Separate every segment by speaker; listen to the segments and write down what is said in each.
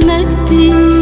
Speaker 1: gelmedin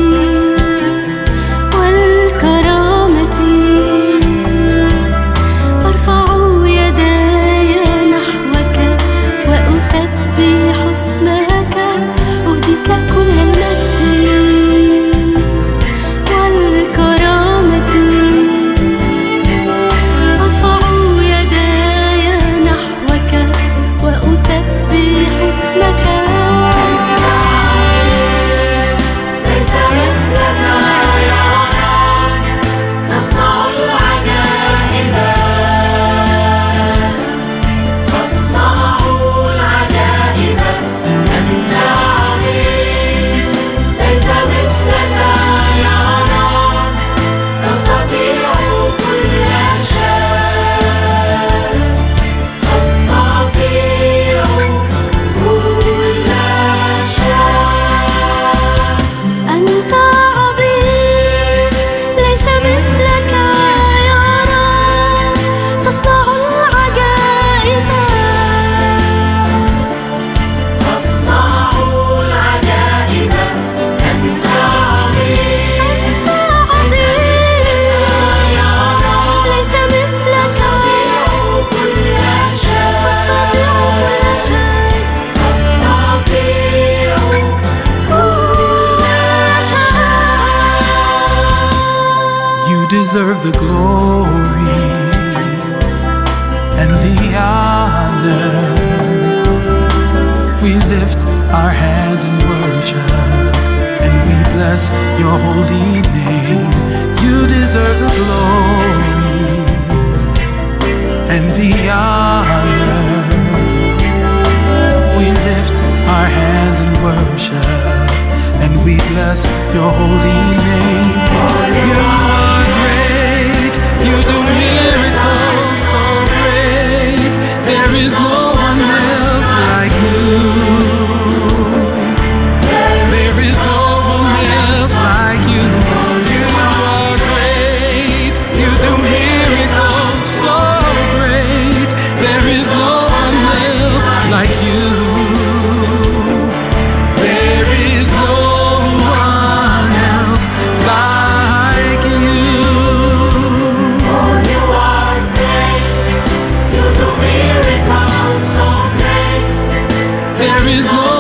Speaker 1: the glory and the honor. We lift our hands in worship and we bless your holy name. You deserve the glory and the honor. We lift our hands in worship and we bless your holy name. You is no